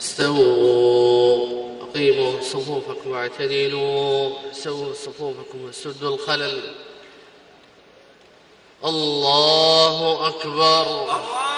استووا أقيموا صفوفكم واعتدلوا سووا صفوفكم وسدوا الخلل. الله أكبر. الله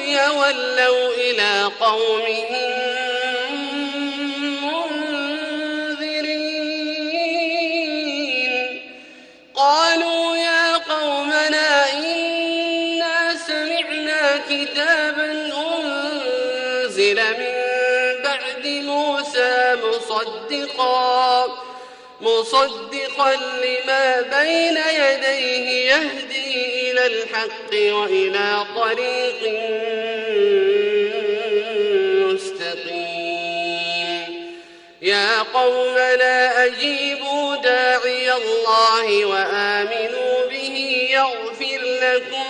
قضي ولوا إلى قومهم منذرين. قالوا يا قومنا إنا سمعنا كتابا أنزل من بعد موسى مصدقا مصدقا لما بين يديه يهدي إلى الحق وإلى طريق يا قومنا أجيبوا داعي الله وآمنوا به يغفر لكم